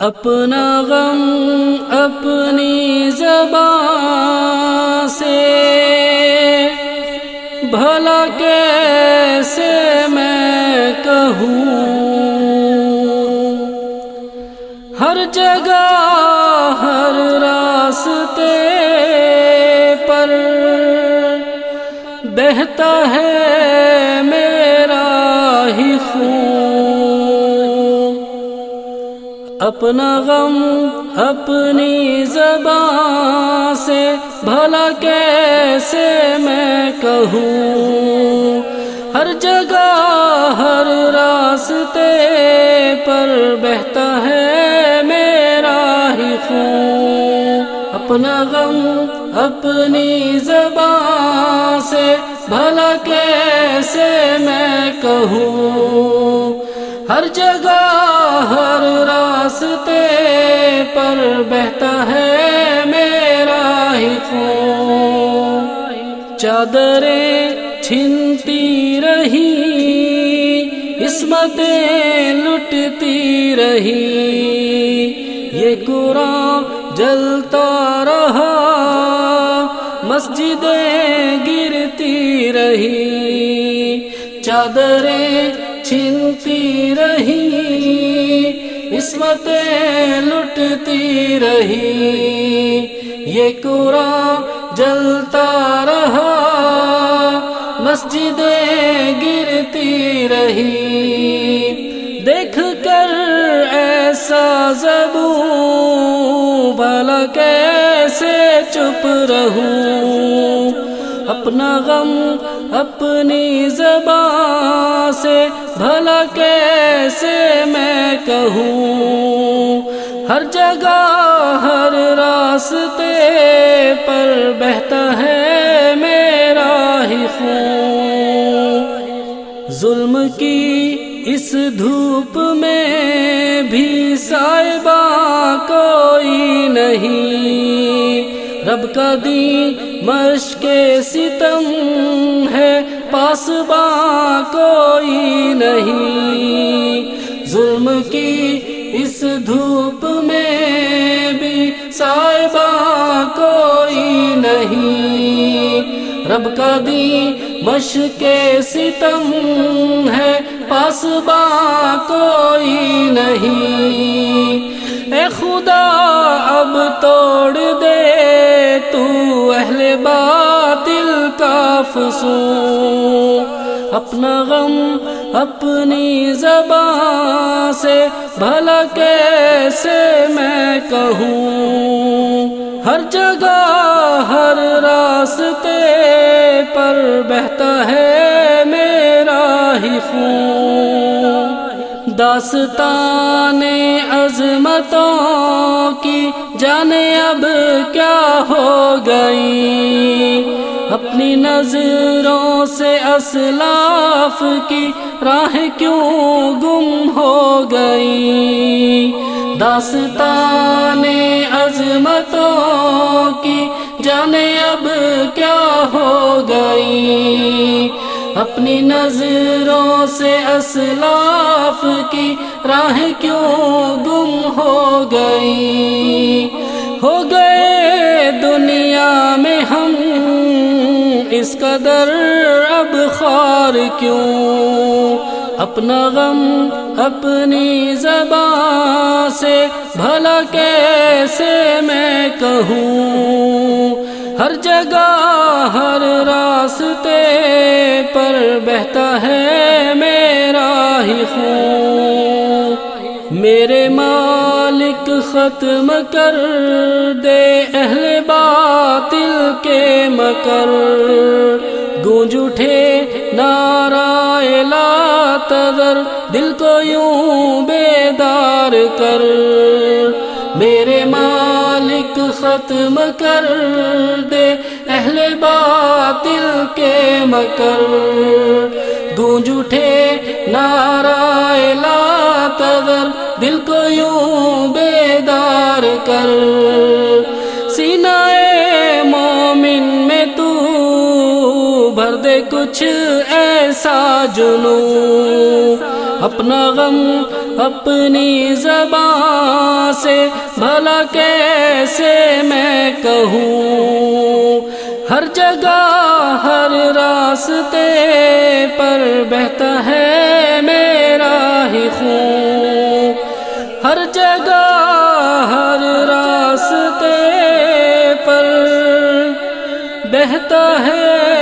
اپنا غم اپنی زبان سے، بھلا کیسے میں کہوں؟ ہر جگہ، ہر راستے پر بہتا ہے اپنا غم اپنی زبان سے بھلا کیسے میں کہوں؟ ہر جگہ، ہر راستے پر بہتا ہے میرا ہی خون۔ اپنا غم اپنی زبان سے بھلا کیسے میں کہوں؟ ہر جگہ، ہر راستے پر بہتا ہے میرا ہی خون۔ چادریں چھنتی رہی عصمتیں لٹتی رہی یہ قرآن جلتا رہا، مسجدیں گرتی رہی چادریں چھنتی رہی عصمتیں لٹتی رہی یہ قرآن جلتا رہا، مسجدیں گرتی رہی دیکھ کر ایسا زبوں بھلا کیسے چپ رہوں۔ اپنا غم اپنی زبان سے، بھلا کیسے میں کہوں۔ جگہ ہر راستے پر بہتا ہے میرا ہی خون۔ ظلم کی اس دھوپ میں بھی صاحبہ کوئی نہیں۔ رب کا دی مشق ستم ہے پاسبا کوئی رب کا دی مشق ستم ہے، پاس با کوئی نہیں۔ اے خدا، اب توڑ دے تو اہل باطل کا فسون اپنا غم اپنی زبان سے بھلا کیسے میں کہوں؟ ہر جگہ، ہر راستے پر بہتا ہے میرا ہی خون۔ داستان عظمتوں کی جانے اب کیا ہو گئی اپنی نظروں سے اسلاف کی راہ کیوں گم ہو گئی داستان عظمتوں کی جانے اب کیا ہو گئی؟ اپنی نظروں سے اسلاف کی راہ کیوں گم ہو گئی؟ ہو گئے دنیا میں ہم، اس قدر اب خار کیوں؟ اپنا غم، اپنی زبان سے بھلا کیسے میں کہوں؟ ہر جگہ، ہر راستے پر بہتا ہے میرا ہی خون۔ میرے مالک ختم کر دے اہل باطل کے مکر۔ گونج اٹھے نارا لا تذر دل کو یوں بیدار کر۔ میرے مالک ختم کر دے، اہل باطل کے مکر۔ گونج اٹھے نارا لا تذر۔ دل کو یوں بیدار کر۔ بھر دے کچھ ایسا جنوں اپنا غم اپنی زبان سے بھلا کیسے میں کہوں؟ ہر جگہ، ہر راستے پر بہتا ہے میرا ہی خون۔ ہر جگہ، ہر راستے پر بہتا ہے